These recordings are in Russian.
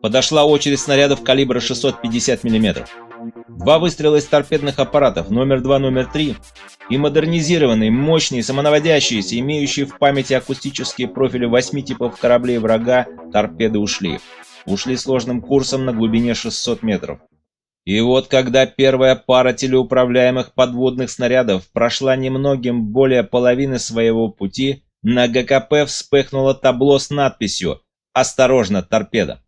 Подошла очередь снарядов калибра 650 мм. Два выстрела из торпедных аппаратов номер 2, номер 3 и модернизированные, мощные, самонаводящиеся, имеющие в памяти акустические профили восьми типов кораблей врага, торпеды ушли. Ушли сложным курсом на глубине 600 метров. И вот когда первая пара телеуправляемых подводных снарядов прошла немногим более половины своего пути, на ГКП вспыхнуло табло с надписью «Осторожно, торпеда».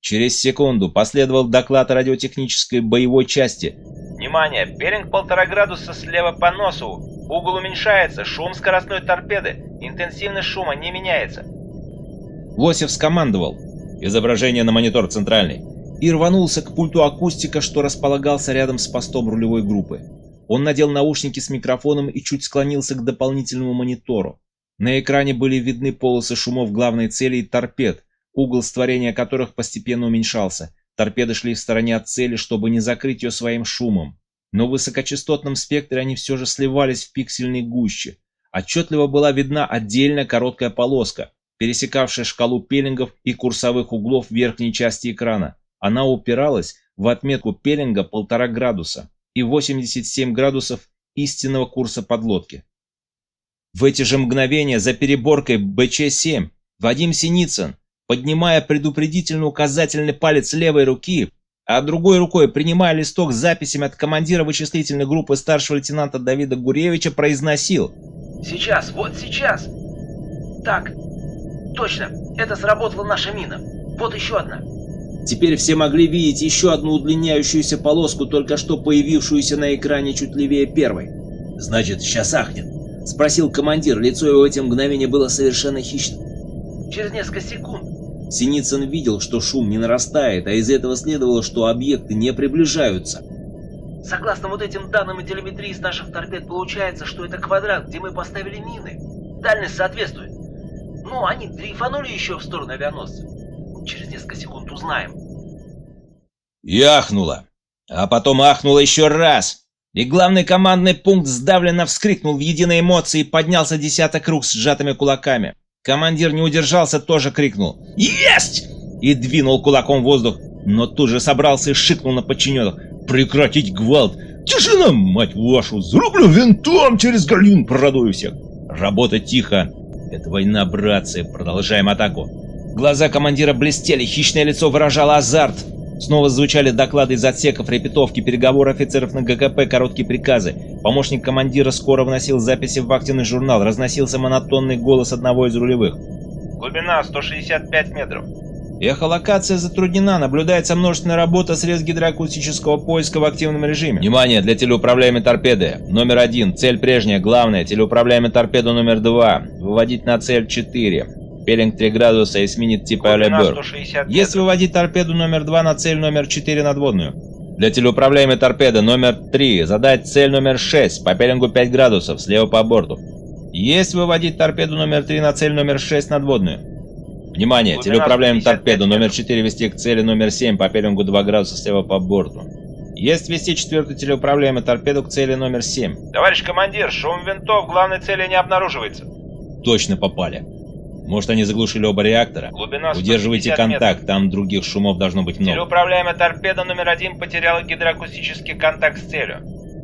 Через секунду последовал доклад радиотехнической боевой части. «Внимание! Беринг полтора градуса слева по носу. Угол уменьшается. Шум скоростной торпеды. Интенсивность шума не меняется». Лосев скомандовал. Изображение на монитор центральный и рванулся к пульту акустика, что располагался рядом с постом рулевой группы. Он надел наушники с микрофоном и чуть склонился к дополнительному монитору. На экране были видны полосы шумов главной цели и торпед, угол створения которых постепенно уменьшался. Торпеды шли в стороне от цели, чтобы не закрыть ее своим шумом. Но в высокочастотном спектре они все же сливались в пиксельной гуще. Отчетливо была видна отдельная короткая полоска, пересекавшая шкалу пеленгов и курсовых углов верхней части экрана. Она упиралась в отметку Пеллинга полтора градуса и 87 градусов истинного курса подлодки. В эти же мгновения за переборкой БЧ-7 Вадим Синицын, поднимая предупредительно указательный палец левой руки, а другой рукой принимая листок с записями от командира вычислительной группы старшего лейтенанта Давида Гуревича, произносил «Сейчас, вот сейчас! Так, точно, это сработала наша мина. Вот еще одна. Теперь все могли видеть еще одну удлиняющуюся полоску, только что появившуюся на экране чуть левее первой. «Значит, сейчас ахнет?» — спросил командир. Лицо его в эти мгновения было совершенно хищным. «Через несколько секунд». Синицын видел, что шум не нарастает, а из этого следовало, что объекты не приближаются. «Согласно вот этим данным и телеметрии с наших торпед, получается, что это квадрат, где мы поставили мины. Дальность соответствует. Ну, они дрейфанули еще в сторону авианосца. Через несколько секунд узнаем. И ахнула. А потом ахнула еще раз. И главный командный пункт сдавленно вскрикнул в единой эмоции и поднялся десяток рук с сжатыми кулаками. Командир не удержался, тоже крикнул «Есть!» и двинул кулаком в воздух, но тут же собрался и шикнул на подчиненных «Прекратить гвалт! Тишина, мать вашу! Зарублю винтом через галюн, продую всех! Работа тихо! Это война, братцы! Продолжаем атаку!» Глаза командира блестели, хищное лицо выражало азарт. Снова звучали доклады из отсеков, репетовки, переговоры офицеров на ГКП, короткие приказы. Помощник командира скоро вносил записи в вахтенный журнал, разносился монотонный голос одного из рулевых. «Глубина 165 метров». Эхолокация затруднена, наблюдается множественная работа средств гидроакустического поиска в активном режиме. Внимание для телеуправляемой торпеды. Номер один. Цель прежняя, главная. Телеуправляемая торпеда номер два. Выводить на цель 4. Пелинг 3 градуса и сменит типа Алебер. Есть выводить торпеду номер 2 на цель номер 4 надводную. Для телеуправляемой торпеды номер 3 задать цель номер 6 по пелингу 5 градусов слева по борту. Есть выводить торпеду номер 3 на цель номер 6 надводную. Внимание! Телеуправляемую торпеду номер 4 вести к цели номер 7 по пелингу 2 градуса слева по борту. Есть вести четвертую телеуправляемую торпеду к цели номер 7. Товарищ командир, шум винтов главной цели не обнаруживается. Точно попали. Может, они заглушили оба реактора? Глубина Удерживайте контакт, метров. там других шумов должно быть много. Телеуправляемая торпеда номер один потеряла гидроакустический контакт с целью.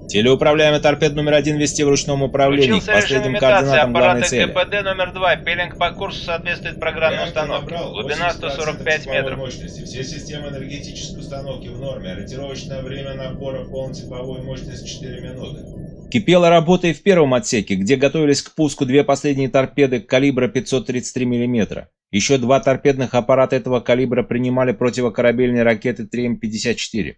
Телеуправляемая торпеда номер один вести в ручном управлении к последним координатам главной цели. КПД номер два. Пелинг по курсу соответствует программной установке. Глубина 145 метров. Мощности. Все системы энергетической установки в норме. Ориентировочное время набора полной тепловой мощности 4 минуты. Кипела работа и в первом отсеке, где готовились к пуску две последние торпеды калибра 533 мм. Еще два торпедных аппарата этого калибра принимали противокорабельные ракеты 3М-54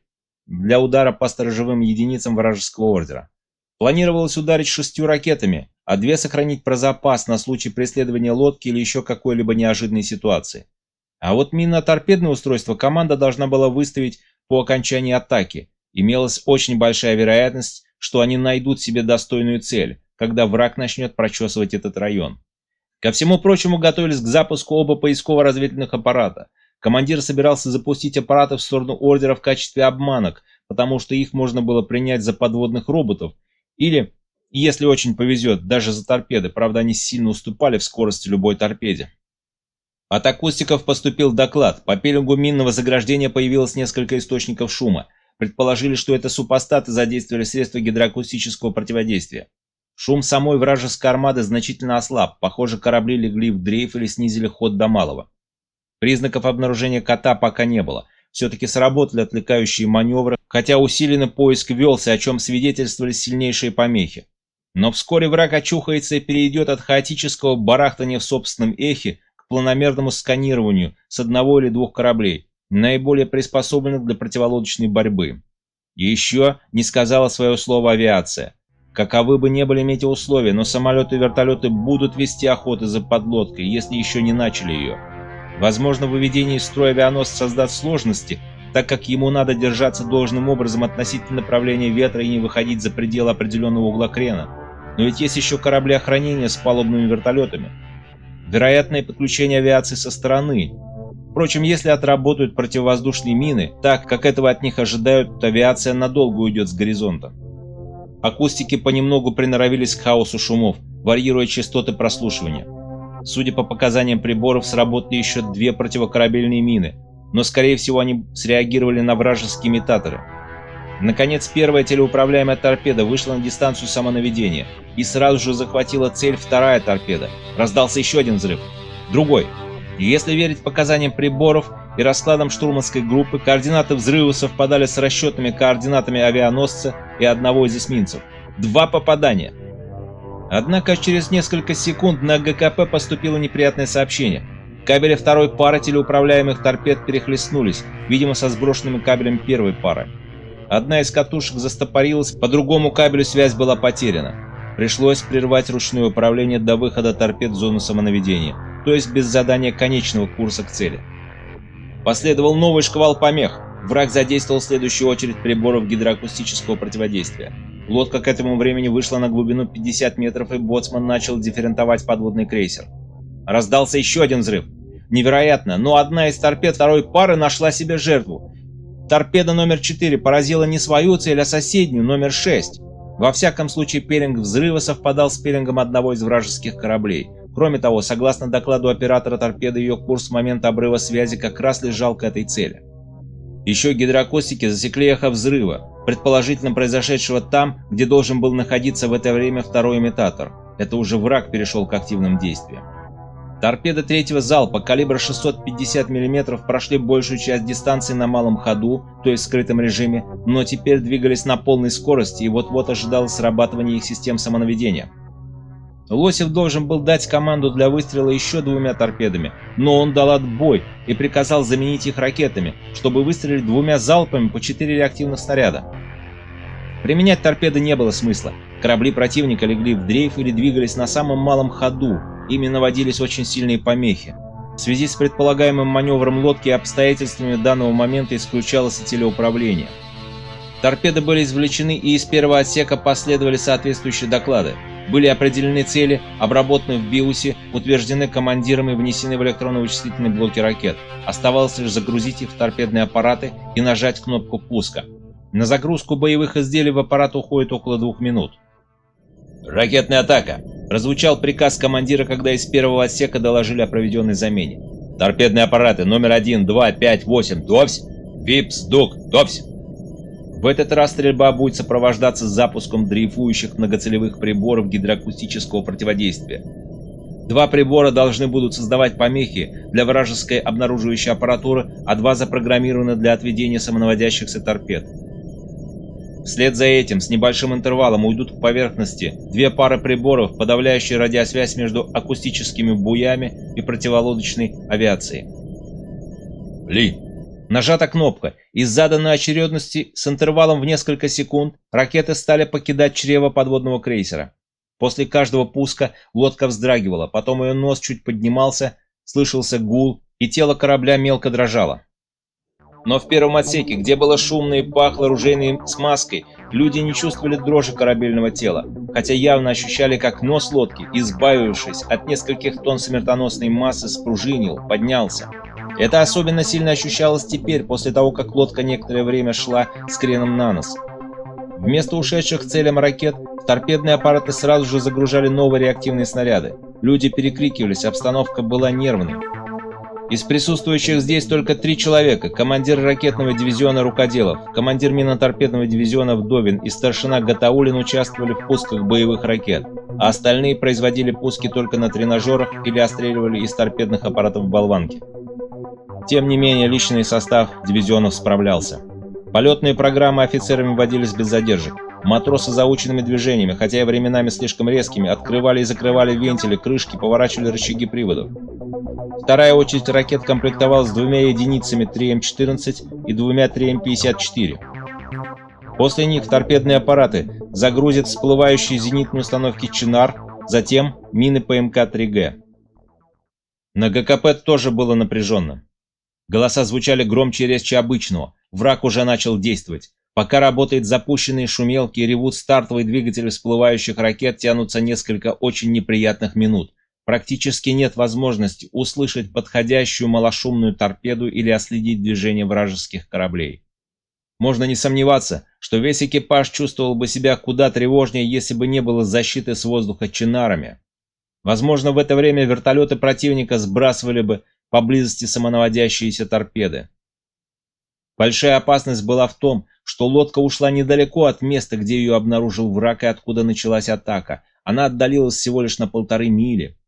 для удара по сторожевым единицам вражеского ордера. Планировалось ударить шестью ракетами, а две сохранить про запас на случай преследования лодки или еще какой-либо неожиданной ситуации. А вот минно-торпедное устройство команда должна была выставить по окончании атаки. Имелась очень большая вероятность, что они найдут себе достойную цель, когда враг начнет прочесывать этот район. Ко всему прочему готовились к запуску оба поисково-разведывательных аппарата. Командир собирался запустить аппараты в сторону ордера в качестве обманок, потому что их можно было принять за подводных роботов, или, если очень повезет, даже за торпеды, правда они сильно уступали в скорости любой торпеде. От акустиков поступил доклад. По пеленгу минного заграждения появилось несколько источников шума. Предположили, что это супостаты задействовали средства гидроакустического противодействия. Шум самой вражеской армады значительно ослаб. Похоже, корабли легли в дрейф или снизили ход до малого. Признаков обнаружения кота пока не было. Все-таки сработали отвлекающие маневры, хотя усиленный поиск велся, о чем свидетельствовали сильнейшие помехи. Но вскоре враг очухается и перейдет от хаотического барахтания в собственном эхе планомерному сканированию с одного или двух кораблей, наиболее приспособленных для противолодочной борьбы. Еще не сказала свое слово авиация. Каковы бы ни были метеоусловия, но самолеты и вертолеты будут вести охоты за подлодкой, если еще не начали ее. Возможно, выведение из строя авианосца создаст сложности, так как ему надо держаться должным образом относительно направления ветра и не выходить за пределы определенного угла крена. Но ведь есть еще корабли охранения с палубными вертолетами вероятное подключение авиации со стороны. Впрочем, если отработают противовоздушные мины, так как этого от них ожидают, то авиация надолго уйдет с горизонта. Акустики понемногу приноровились к хаосу шумов, варьируя частоты прослушивания. Судя по показаниям приборов, сработали еще две противокорабельные мины, но скорее всего они среагировали на вражеские имитаторы. Наконец, первая телеуправляемая торпеда вышла на дистанцию самонаведения, и сразу же захватила цель вторая торпеда. Раздался еще один взрыв. Другой. Если верить показаниям приборов и раскладам штурманской группы, координаты взрыва совпадали с расчетными координатами авианосца и одного из эсминцев. Два попадания. Однако через несколько секунд на ГКП поступило неприятное сообщение. Кабели второй пары телеуправляемых торпед перехлестнулись, видимо, со сброшенными кабелями первой пары. Одна из катушек застопорилась, по другому кабелю связь была потеряна. Пришлось прервать ручное управление до выхода торпед в зону самонаведения, то есть без задания конечного курса к цели. Последовал новый шквал помех. Враг задействовал следующую очередь приборов гидроакустического противодействия. Лодка к этому времени вышла на глубину 50 метров, и боцман начал дифферентовать подводный крейсер. Раздался еще один взрыв. Невероятно, но одна из торпед второй пары нашла себе жертву. Торпеда номер 4 поразила не свою цель, а соседнюю, номер 6. Во всяком случае, пелинг взрыва совпадал с пелингом одного из вражеских кораблей. Кроме того, согласно докладу оператора торпеды, ее курс с момента обрыва связи как раз лежал к этой цели. Еще гидроакустики засекли эхо взрыва, предположительно произошедшего там, где должен был находиться в это время второй имитатор. Это уже враг перешел к активным действиям. Торпеды третьего залпа калибра 650 мм прошли большую часть дистанции на малом ходу, то есть в скрытом режиме, но теперь двигались на полной скорости и вот-вот ожидалось срабатывание их систем самонаведения. Лосев должен был дать команду для выстрела еще двумя торпедами, но он дал отбой и приказал заменить их ракетами, чтобы выстрелить двумя залпами по четыре реактивных снаряда. Применять торпеды не было смысла. Корабли противника легли в дрейф или двигались на самом малом ходу, ими наводились очень сильные помехи. В связи с предполагаемым маневром лодки и обстоятельствами данного момента исключалось и телеуправление. Торпеды были извлечены и из первого отсека последовали соответствующие доклады. Были определены цели, обработаны в БИУСе, утверждены командиром и внесены в электронно-вычислительные блоки ракет. Оставалось лишь загрузить их в торпедные аппараты и нажать кнопку пуска. На загрузку боевых изделий в аппарат уходит около двух минут. «Ракетная атака!» Прозвучал приказ командира, когда из первого отсека доложили о проведенной замене. «Торпедные аппараты номер 1, 2, 5, 8, товсь! Випс, дук, товсь!» В этот раз стрельба будет сопровождаться запуском дрейфующих многоцелевых приборов гидроакустического противодействия. Два прибора должны будут создавать помехи для вражеской обнаруживающей аппаратуры, а два запрограммированы для отведения самонаводящихся торпед. Вслед за этим с небольшим интервалом уйдут к поверхности две пары приборов, подавляющие радиосвязь между акустическими буями и противолодочной авиацией. Ли. Нажата кнопка. Из заданной очередности с интервалом в несколько секунд ракеты стали покидать чрево подводного крейсера. После каждого пуска лодка вздрагивала, потом ее нос чуть поднимался, слышался гул, и тело корабля мелко дрожало. Но в первом отсеке, где было шумно и пахло оружейной смазкой, люди не чувствовали дрожи корабельного тела, хотя явно ощущали, как нос лодки, избавившись от нескольких тонн смертоносной массы, спружинил, поднялся. Это особенно сильно ощущалось теперь, после того, как лодка некоторое время шла с креном на нос. Вместо ушедших к целям ракет, торпедные аппараты сразу же загружали новые реактивные снаряды. Люди перекрикивались, обстановка была нервной. Из присутствующих здесь только три человека. Командир ракетного дивизиона Рукоделов, командир миноторпедного дивизиона Вдовин и старшина Гатаулин участвовали в пусках боевых ракет, а остальные производили пуски только на тренажерах или остреливали из торпедных аппаратов болванки. Тем не менее, личный состав дивизионов справлялся. Полетные программы офицерами вводились без задержек. Матросы заученными движениями, хотя и временами слишком резкими, открывали и закрывали вентили, крышки, поворачивали рычаги приводов. Вторая очередь ракет комплектовалась двумя единицами 3М-14 и двумя 3М-54. После них торпедные аппараты загрузят всплывающие зенитные установки «Чинар», затем мины ПМК-3Г. На ГКП тоже было напряженно. Голоса звучали громче и резче обычного. Враг уже начал действовать. Пока работает запущенные шумелки и ревут стартовые двигатели всплывающих ракет, тянутся несколько очень неприятных минут. Практически нет возможности услышать подходящую малошумную торпеду или оследить движение вражеских кораблей. Можно не сомневаться, что весь экипаж чувствовал бы себя куда тревожнее, если бы не было защиты с воздуха чинарами. Возможно, в это время вертолеты противника сбрасывали бы поблизости самонаводящиеся торпеды. Большая опасность была в том, что лодка ушла недалеко от места, где ее обнаружил враг и откуда началась атака. Она отдалилась всего лишь на полторы мили.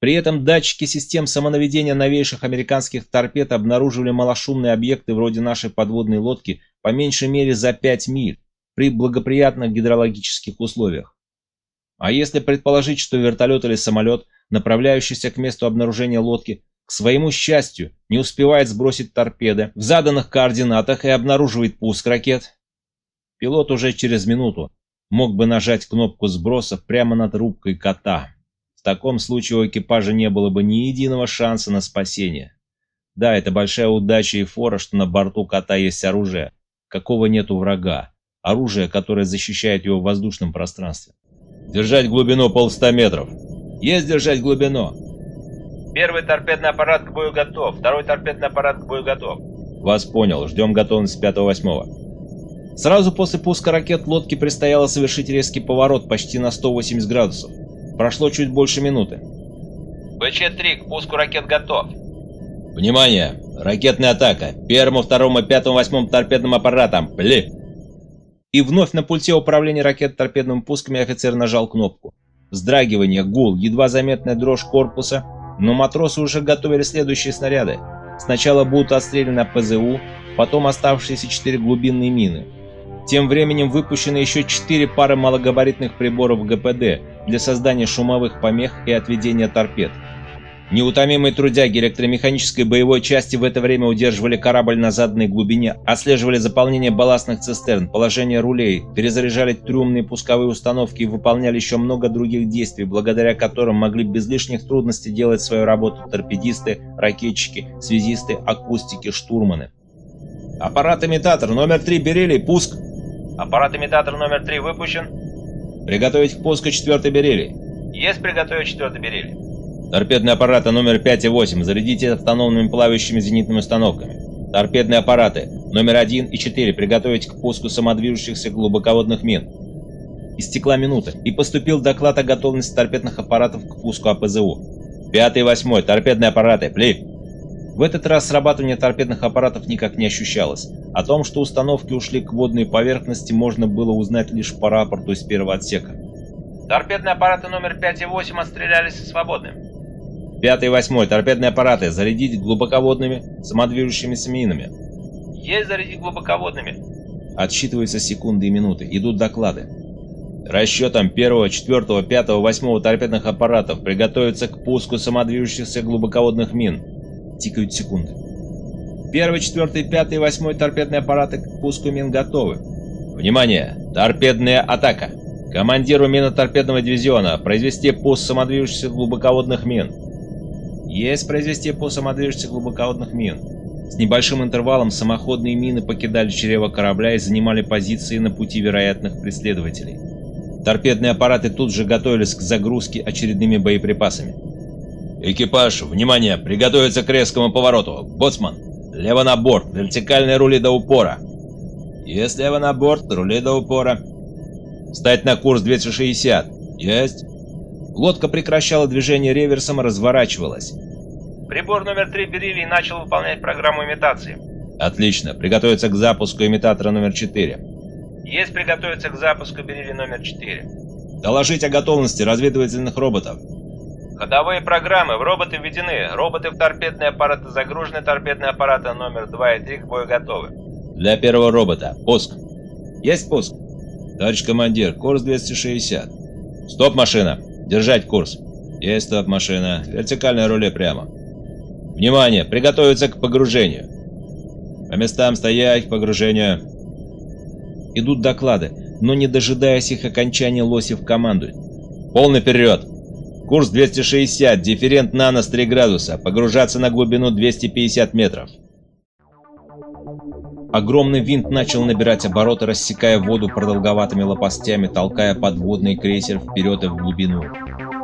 При этом датчики систем самонаведения новейших американских торпед обнаруживали малошумные объекты вроде нашей подводной лодки по меньшей мере за 5 миль при благоприятных гидрологических условиях. А если предположить, что вертолет или самолет, направляющийся к месту обнаружения лодки, к своему счастью, не успевает сбросить торпеды в заданных координатах и обнаруживает пуск ракет. Пилот уже через минуту мог бы нажать кнопку сброса прямо над рубкой кота. В таком случае у экипажа не было бы ни единого шанса на спасение. Да, это большая удача и фора, что на борту кота есть оружие, какого нет у врага. Оружие, которое защищает его в воздушном пространстве. Держать глубину полста метров. Есть держать глубину. Первый торпедный аппарат к бою готов. Второй торпедный аппарат к бою готов. Вас понял. Ждем готовность 5-8. Сразу после пуска ракет лодке предстояло совершить резкий поворот почти на 180 градусов. Прошло чуть больше минуты. БЧ-3 к пуску ракет готов. Внимание! Ракетная атака! Первому, второму, пятому, восьмому торпедным аппаратам! Пли! И вновь на пульте управления ракет торпедными пусками офицер нажал кнопку. Вздрагивание, гул, едва заметная дрожь корпуса, но матросы уже готовили следующие снаряды. Сначала будут отстреляны ПЗУ, потом оставшиеся четыре глубинные мины. Тем временем выпущены еще четыре пары малогабаритных приборов ГПД для создания шумовых помех и отведения торпед. Неутомимые трудяги электромеханической боевой части в это время удерживали корабль на заданной глубине, отслеживали заполнение балластных цистерн, положение рулей, перезаряжали трюмные пусковые установки и выполняли еще много других действий, благодаря которым могли без лишних трудностей делать свою работу торпедисты, ракетчики, связисты, акустики, штурманы. «Аппарат-имитатор номер 3 Берели, пуск!» «Аппарат-имитатор номер 3 выпущен?» «Приготовить к пуску 4 Берели». «Есть приготовить 4 Берели». Торпедные аппараты номер 5 и 8 зарядите автономными плавающими зенитными установками. Торпедные аппараты номер 1 и 4 приготовить к пуску самодвижущихся глубоководных мин. Истекла минута, и поступил доклад о готовности торпедных аппаратов к пуску АПЗУ. Пятый и восьмой, торпедные аппараты, пли! В этот раз срабатывание торпедных аппаратов никак не ощущалось. О том, что установки ушли к водной поверхности, можно было узнать лишь по рапорту из первого отсека. Торпедные аппараты номер 5 и 8 отстрелялись и свободны. Пятый и восьмой. Торпедные аппараты. Зарядить глубоководными самодвижущимися минами. Есть зарядить глубоководными. Отсчитываются секунды и минуты. Идут доклады. Расчетом первого, четвертого, пятого, восьмого торпедных аппаратов приготовиться к пуску самодвижущихся глубоководных мин. Тикают секунды. Первый, четвертый, пятый, восьмой торпедные аппараты к пуску мин готовы. Внимание! Торпедная атака! Командиру миноторпедного дивизиона произвести пуск самодвижущихся глубоководных мин. Есть произвести по самодвижности глубоководных мин. С небольшим интервалом самоходные мины покидали чрево корабля и занимали позиции на пути вероятных преследователей. Торпедные аппараты тут же готовились к загрузке очередными боеприпасами. «Экипаж, внимание! Приготовиться к резкому повороту! Боцман! Лево на борт! Вертикальные рули до упора!» «Есть лево на борт! Рули до упора!» «Встать на курс 260!» «Есть!» Лодка прекращала движение реверсом и разворачивалась. Прибор номер 3 Бериллий начал выполнять программу имитации. Отлично. Приготовиться к запуску имитатора номер 4. Есть приготовиться к запуску Бериллий номер 4. Доложить о готовности разведывательных роботов. Ходовые программы в роботы введены. Роботы в торпедные аппараты загружены. Торпедные аппараты номер 2 и 3 к бою готовы. Для первого робота. Пуск. Есть пуск. Товарищ командир, курс 260. Стоп, машина. Держать курс. Есть стоп, машина. Вертикальное руле прямо. Внимание! Приготовиться к погружению. По местам стоять, к погружению. Идут доклады, но не дожидаясь их окончания, Лосев командует. Полный вперед! Курс 260, дифферент нанос 3 градуса, погружаться на глубину 250 метров. Огромный винт начал набирать обороты, рассекая воду продолговатыми лопастями, толкая подводный крейсер вперед и в глубину.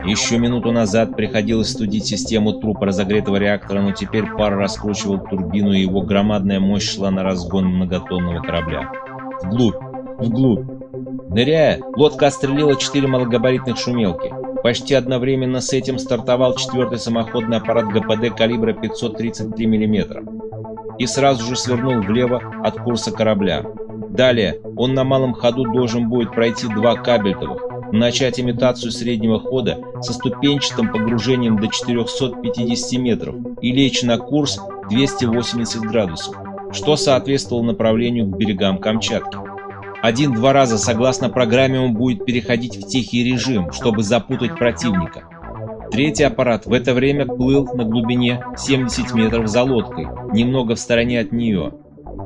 Еще минуту назад приходилось студить систему трупа разогретого реактора, но теперь пар раскручивал турбину, и его громадная мощь шла на разгон многотонного корабля. Вглубь, вглубь. Ныряя, лодка отстрелила четыре малогабаритных шумелки. Почти одновременно с этим стартовал четвертый самоходный аппарат ГПД калибра 533 мм и сразу же свернул влево от курса корабля. Далее он на малом ходу должен будет пройти два кабельтовых, начать имитацию среднего хода со ступенчатым погружением до 450 метров и лечь на курс 280 градусов, что соответствовало направлению к берегам Камчатки. Один-два раза, согласно программе, он будет переходить в тихий режим, чтобы запутать противника. Третий аппарат в это время плыл на глубине 70 метров за лодкой, немного в стороне от нее.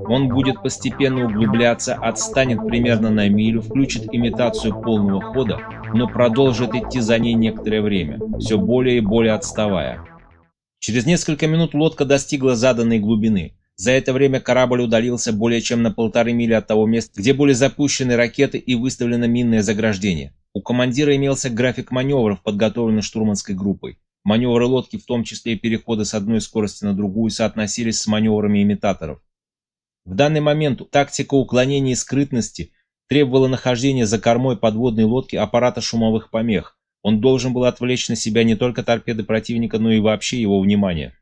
Он будет постепенно углубляться, отстанет примерно на милю, включит имитацию полного хода, но продолжит идти за ней некоторое время, все более и более отставая. Через несколько минут лодка достигла заданной глубины. За это время корабль удалился более чем на полторы мили от того места, где были запущены ракеты и выставлено минное заграждение. У командира имелся график маневров, подготовленный штурманской группой. Маневры лодки, в том числе и переходы с одной скорости на другую, соотносились с маневрами имитаторов. В данный момент тактика уклонения и скрытности требовала нахождения за кормой подводной лодки аппарата шумовых помех. Он должен был отвлечь на себя не только торпеды противника, но и вообще его внимание.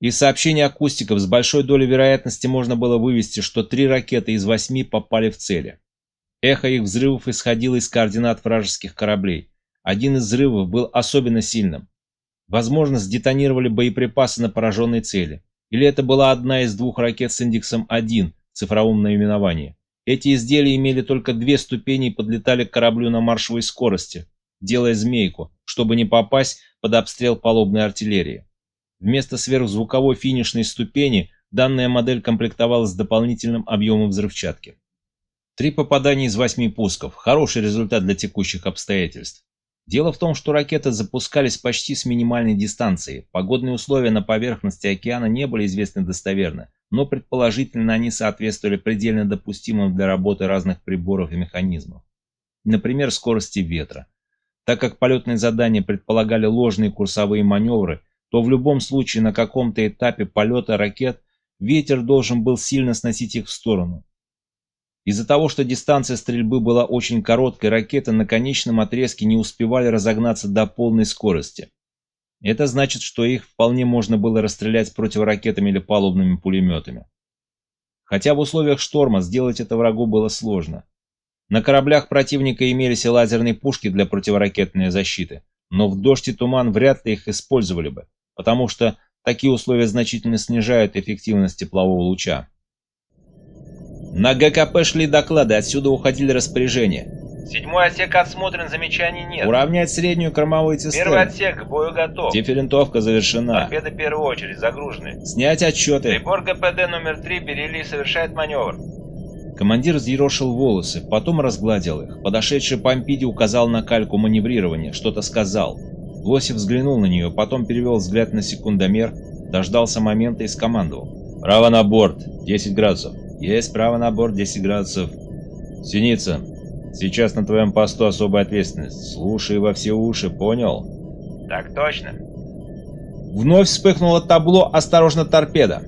Из сообщения акустиков с большой долей вероятности можно было вывести, что три ракеты из восьми попали в цели. Эхо их взрывов исходило из координат вражеских кораблей. Один из взрывов был особенно сильным. Возможно, сдетонировали боеприпасы на пораженной цели. Или это была одна из двух ракет с индексом 1 в цифровом наименовании. Эти изделия имели только две ступени и подлетали к кораблю на маршевой скорости, делая змейку, чтобы не попасть под обстрел палубной артиллерии. Вместо сверхзвуковой финишной ступени данная модель комплектовалась дополнительным объемом взрывчатки. Три попадания из восьми пусков – хороший результат для текущих обстоятельств. Дело в том, что ракеты запускались почти с минимальной дистанции. Погодные условия на поверхности океана не были известны достоверно, но предположительно они соответствовали предельно допустимым для работы разных приборов и механизмов. Например, скорости ветра. Так как полетные задания предполагали ложные курсовые маневры, то в любом случае на каком-то этапе полета ракет ветер должен был сильно сносить их в сторону. Из-за того, что дистанция стрельбы была очень короткой, ракеты на конечном отрезке не успевали разогнаться до полной скорости. Это значит, что их вполне можно было расстрелять противоракетами или палубными пулеметами. Хотя в условиях шторма сделать это врагу было сложно. На кораблях противника имелись и лазерные пушки для противоракетной защиты, но в дождь и туман вряд ли их использовали бы, потому что такие условия значительно снижают эффективность теплового луча. На ГКП шли доклады, отсюда уходили распоряжения. Седьмой отсек отсмотрен, замечаний нет. Уравнять среднюю кормовую цистерну. Первый отсек к бою готов. Дифферентовка завершена. Торпеды в первую очередь загружены. Снять отчеты. Прибор ГПД номер 3 Берели совершает маневр. Командир взъерошил волосы, потом разгладил их. Подошедший Помпиди указал на кальку маневрирования, что-то сказал. Лосев взглянул на нее, потом перевел взгляд на секундомер, дождался момента и скомандовал. «Право на борт, 10 градусов». Есть право на борт 10 градусов. Синица, сейчас на твоем посту особая ответственность. Слушай во все уши, понял? Так точно. Вновь вспыхнуло табло «Осторожно, торпеда».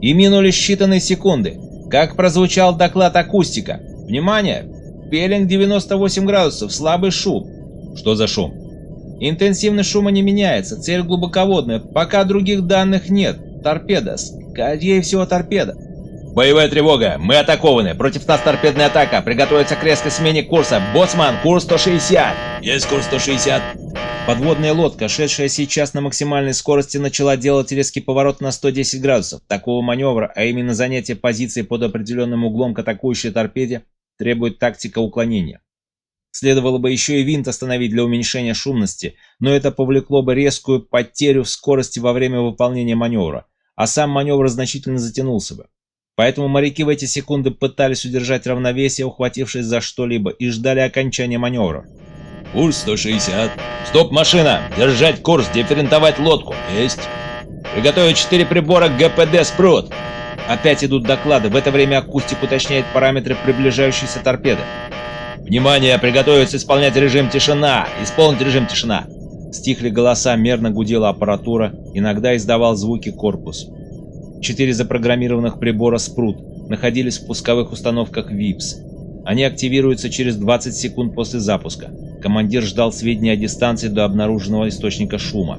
И минули считанные секунды. Как прозвучал доклад акустика. Внимание! Пелинг 98 градусов, слабый шум. Что за шум? Интенсивность шума не меняется, цель глубоководная, пока других данных нет. Торпеда, скорее всего торпеда. Боевая тревога, мы атакованы, против нас торпедная атака, приготовиться к резкой смене курса. Боцман, курс 160. Есть курс 160. Подводная лодка, шедшая сейчас на максимальной скорости, начала делать резкий поворот на 110 градусов. Такого маневра, а именно занятие позиции под определенным углом к атакующей торпеде, требует тактика уклонения. Следовало бы еще и винт остановить для уменьшения шумности, но это повлекло бы резкую потерю в скорости во время выполнения маневра, а сам маневр значительно затянулся бы. Поэтому моряки в эти секунды пытались удержать равновесие, ухватившись за что-либо, и ждали окончания маневра. Курс 160. «Стоп, машина! Держать курс, дифферентовать лодку!» Есть. «Приготовить четыре прибора ГПД «Спрут». Опять идут доклады, в это время акустик уточняет параметры приближающейся торпеды. «Внимание! Приготовиться исполнять режим тишина! Исполнить режим тишина!» Стихли голоса, мерно гудела аппаратура, иногда издавал звуки корпус. Четыре запрограммированных прибора «Спрут» находились в пусковых установках ВИПС. Они активируются через 20 секунд после запуска. Командир ждал сведения о дистанции до обнаруженного источника шума,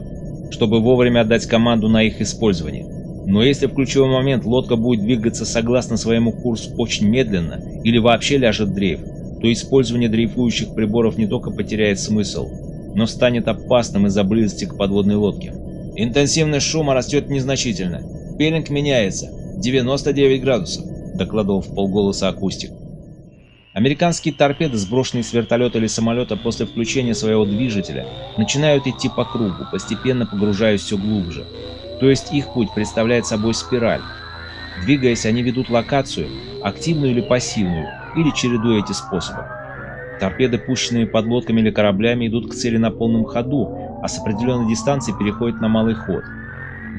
чтобы вовремя отдать команду на их использование. Но если в ключевой момент лодка будет двигаться согласно своему курсу очень медленно или вообще ляжет дрейф, то использование дрейфующих приборов не только потеряет смысл, но станет опасным из-за близости к подводной лодке. Интенсивность шума растет незначительно. Пелинг меняется. 99 градусов, докладывал в полголоса акустик. Американские торпеды, сброшенные с вертолета или самолета после включения своего движителя, начинают идти по кругу, постепенно погружаясь все глубже. То есть их путь представляет собой спираль. Двигаясь, они ведут локацию, активную или пассивную, или чередуя эти способы. Торпеды, пущенные подлодками или кораблями, идут к цели на полном ходу, а с определенной дистанции переходят на малый ход.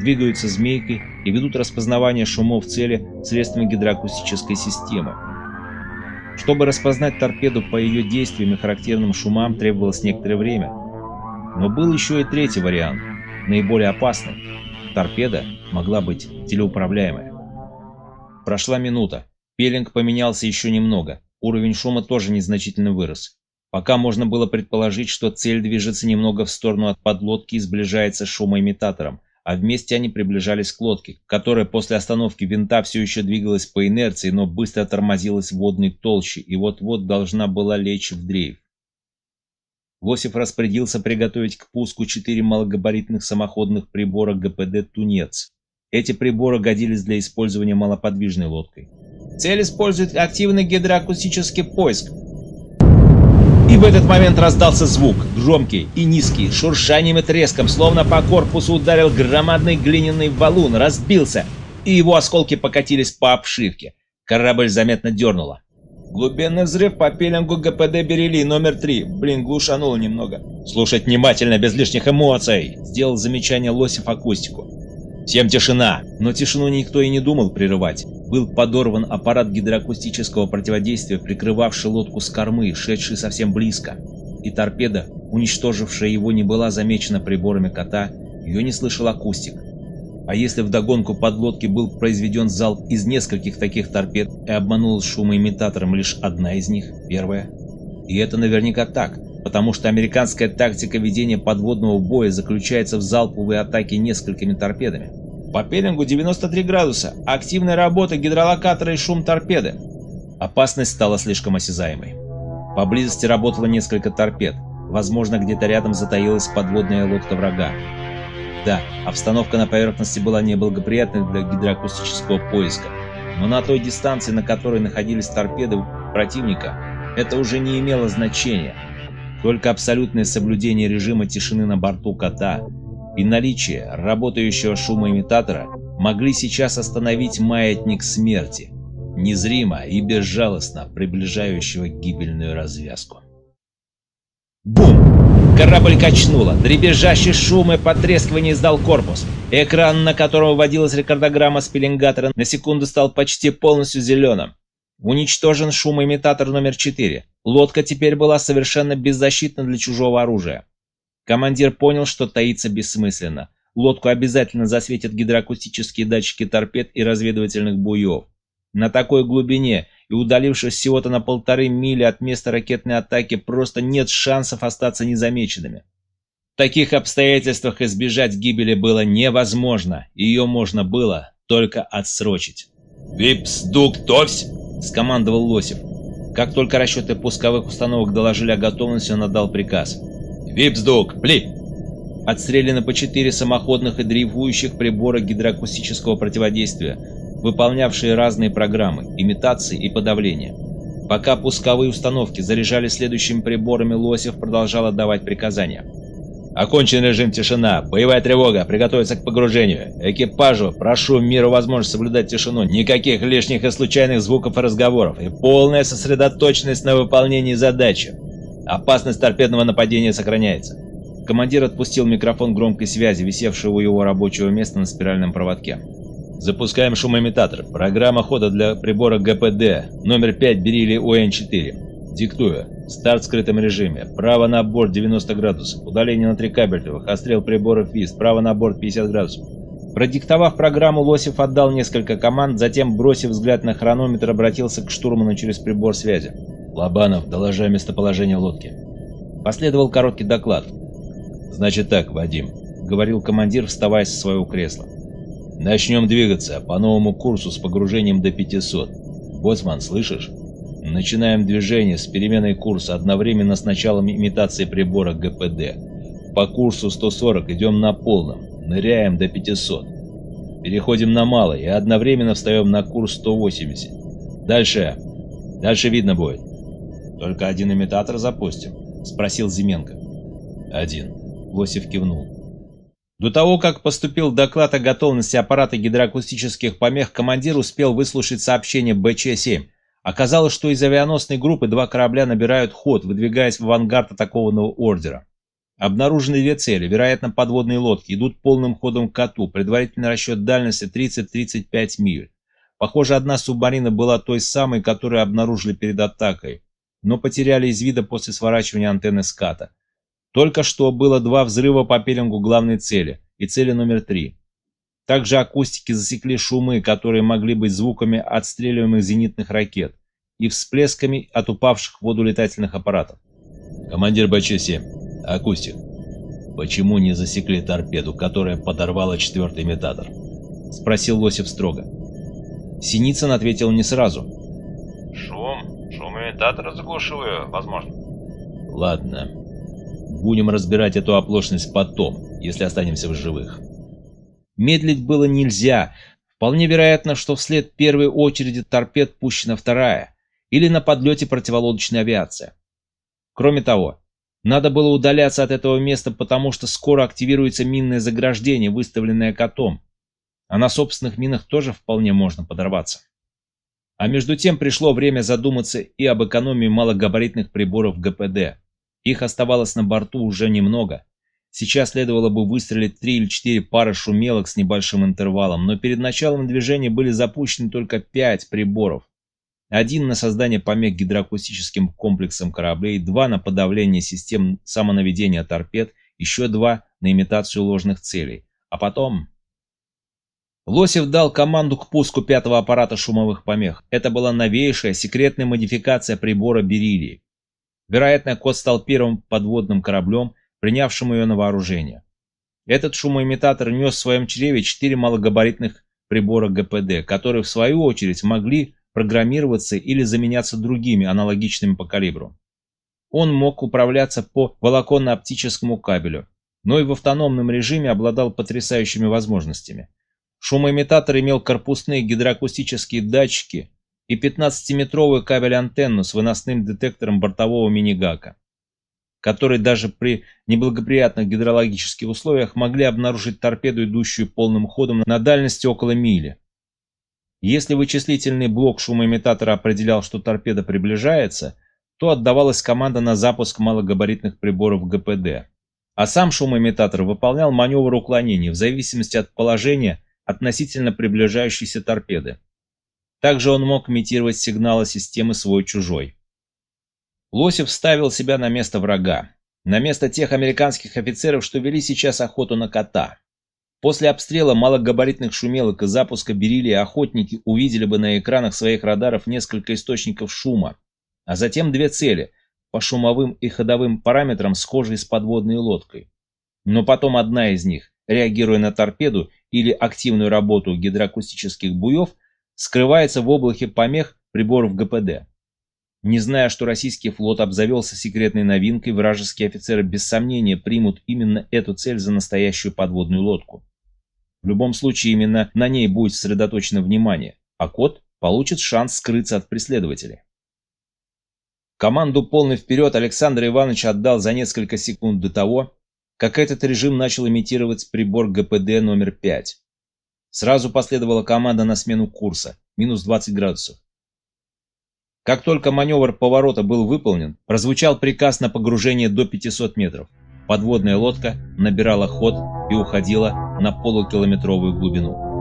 Двигаются змейкой и ведут распознавание шумов цели средствами гидроакустической системы. Чтобы распознать торпеду по ее действиям и характерным шумам требовалось некоторое время. Но был еще и третий вариант, наиболее опасный. Торпеда могла быть телеуправляемая. Прошла минута. Пелинг поменялся еще немного. Уровень шума тоже незначительно вырос. Пока можно было предположить, что цель движется немного в сторону от подлодки и сближается с шумоимитатором, а вместе они приближались к лодке, которая после остановки винта все еще двигалась по инерции, но быстро тормозилась в водной толще и вот-вот должна была лечь в дрейф. Лосев распорядился приготовить к пуску четыре малогабаритных самоходных прибора ГПД «Тунец». Эти приборы годились для использования малоподвижной лодкой. Цель использует активный гидроакустический поиск, и в этот момент раздался звук, громкий и низкий, шуршанием и треском, словно по корпусу ударил громадный глиняный валун, разбился, и его осколки покатились по обшивке. Корабль заметно дернуло. Глубинный взрыв по пеленгу ГПД Берели номер 3. Блин, глушануло немного. Слушать внимательно, без лишних эмоций. Сделал замечание Лосев акустику. Всем тишина. Но тишину никто и не думал прерывать был подорван аппарат гидроакустического противодействия, прикрывавший лодку с кормы, шедший совсем близко. И торпеда, уничтожившая его, не была замечена приборами кота, ее не слышал акустик. А если вдогонку подлодки был произведен залп из нескольких таких торпед и обманулась шумоимитатором лишь одна из них, первая? И это наверняка так, потому что американская тактика ведения подводного боя заключается в залповой атаке несколькими торпедами. По пеленгу 93 градуса, активная работа гидролокатора и шум торпеды. Опасность стала слишком осязаемой. Поблизости работало несколько торпед. Возможно, где-то рядом затаилась подводная лодка врага. Да, обстановка на поверхности была неблагоприятной для гидроакустического поиска, но на той дистанции, на которой находились торпеды противника, это уже не имело значения. Только абсолютное соблюдение режима тишины на борту кота и наличие работающего шумоимитатора могли сейчас остановить маятник смерти, незримо и безжалостно приближающего гибельную развязку. Бум! Корабль качнуло, дребезжащий шум и потрескивание издал корпус. Экран, на котором вводилась рекордограмма с на секунду стал почти полностью зеленым. Уничтожен шумоимитатор номер 4. Лодка теперь была совершенно беззащитна для чужого оружия. Командир понял, что таиться бессмысленно. Лодку обязательно засветят гидроакустические датчики торпед и разведывательных буев. На такой глубине и удалившись всего-то на полторы мили от места ракетной атаки, просто нет шансов остаться незамеченными. В таких обстоятельствах избежать гибели было невозможно, ее можно было только отсрочить. «Випс, дук, товсь!» — скомандовал Лосев. Как только расчеты пусковых установок доложили о готовности, он отдал приказ. «Випс-дук, пли!» Отстреляно по четыре самоходных и дрейфующих прибора гидроакустического противодействия, выполнявшие разные программы, имитации и подавления. Пока пусковые установки заряжали следующими приборами, Лосев продолжал отдавать приказания. Окончен режим тишина. Боевая тревога. Приготовиться к погружению. Экипажу прошу миру возможность соблюдать тишину. Никаких лишних и случайных звуков и разговоров. И полная сосредоточенность на выполнении задачи. Опасность торпедного нападения сохраняется. Командир отпустил микрофон громкой связи, висевший у его рабочего места на спиральном проводке. Запускаем шумоимитатор. Программа хода для прибора ГПД. Номер 5 берили ОН-4. Диктую. Старт в скрытом режиме. Право на борт 90 градусов. Удаление на 3 кабельтовых. Острел приборов ВИС. Право на борт 50 градусов. Продиктовав программу, Лосев отдал несколько команд, затем, бросив взгляд на хронометр, обратился к штурману через прибор связи. «Лобанов, доложи местоположение лодки». Последовал короткий доклад. «Значит так, Вадим», — говорил командир, вставая со своего кресла. «Начнем двигаться по новому курсу с погружением до 500. Боцман, слышишь? Начинаем движение с переменой курса одновременно с началом имитации прибора ГПД. По курсу 140 идем на полном, ныряем до 500. Переходим на малый и одновременно встаем на курс 180. Дальше. Дальше видно будет. «Только один имитатор запустим?» — спросил Зименко. «Один». Лосев кивнул. До того, как поступил доклад о готовности аппарата гидроакустических помех, командир успел выслушать сообщение БЧ-7. Оказалось, что из авианосной группы два корабля набирают ход, выдвигаясь в авангард атакованного ордера. Обнаружены две цели, вероятно, подводные лодки, идут полным ходом к коту, предварительный расчет дальности 30-35 миль. Похоже, одна субмарина была той самой, которую обнаружили перед атакой, но потеряли из вида после сворачивания антенны ската. Только что было два взрыва по пеленгу главной цели и цели номер три. Также акустики засекли шумы, которые могли быть звуками отстреливаемых зенитных ракет и всплесками от упавших в воду летательных аппаратов. Командир БЧ-7, акустик, почему не засекли торпеду, которая подорвала четвертый имитатор? Спросил Лосев строго. Синицын ответил не сразу. Имитатора заглушиваю, возможно. Ладно. Будем разбирать эту оплошность потом, если останемся в живых. Медлить было нельзя. Вполне вероятно, что вслед первой очереди торпед пущена вторая, или на подлете противолодочная авиация. Кроме того, надо было удаляться от этого места, потому что скоро активируется минное заграждение, выставленное котом. А на собственных минах тоже вполне можно подорваться. А между тем пришло время задуматься и об экономии малогабаритных приборов ГПД. Их оставалось на борту уже немного. Сейчас следовало бы выстрелить три или четыре пары шумелок с небольшим интервалом, но перед началом движения были запущены только пять приборов. Один на создание помех гидроакустическим комплексам кораблей, два на подавление систем самонаведения торпед, еще два на имитацию ложных целей. А потом... Лосев дал команду к пуску пятого аппарата шумовых помех. Это была новейшая секретная модификация прибора Бериллии. Вероятно, кот стал первым подводным кораблем, принявшим ее на вооружение. Этот шумоимитатор нес в своем чреве четыре малогабаритных прибора ГПД, которые в свою очередь могли программироваться или заменяться другими, аналогичными по калибру. Он мог управляться по волоконно-оптическому кабелю, но и в автономном режиме обладал потрясающими возможностями. Шумоимитатор имел корпусные гидроакустические датчики и 15-метровую кабель-антенну с выносным детектором бортового мини-гака которые даже при неблагоприятных гидрологических условиях могли обнаружить торпеду, идущую полным ходом на дальности около мили. Если вычислительный блок шумоимитатора определял, что торпеда приближается, то отдавалась команда на запуск малогабаритных приборов ГПД. А сам шумоимитатор выполнял маневр уклонения в зависимости от положения относительно приближающейся торпеды. Также он мог имитировать сигналы системы свой-чужой. Лосев ставил себя на место врага, на место тех американских офицеров, что вели сейчас охоту на кота. После обстрела малогабаритных шумелок и запуска бериллии охотники увидели бы на экранах своих радаров несколько источников шума, а затем две цели, по шумовым и ходовым параметрам схожие с подводной лодкой. Но потом одна из них, реагируя на торпеду или активную работу гидроакустических буев, скрывается в облаке помех приборов ГПД. Не зная, что российский флот обзавелся секретной новинкой, вражеские офицеры без сомнения примут именно эту цель за настоящую подводную лодку. В любом случае именно на ней будет сосредоточено внимание, а кот получит шанс скрыться от преследователей. Команду полный вперед Александр Иванович отдал за несколько секунд до того, как этот режим начал имитировать прибор ГПД номер 5. Сразу последовала команда на смену курса, минус 20 градусов. Как только маневр поворота был выполнен, прозвучал приказ на погружение до 500 метров. Подводная лодка набирала ход и уходила на полукилометровую глубину.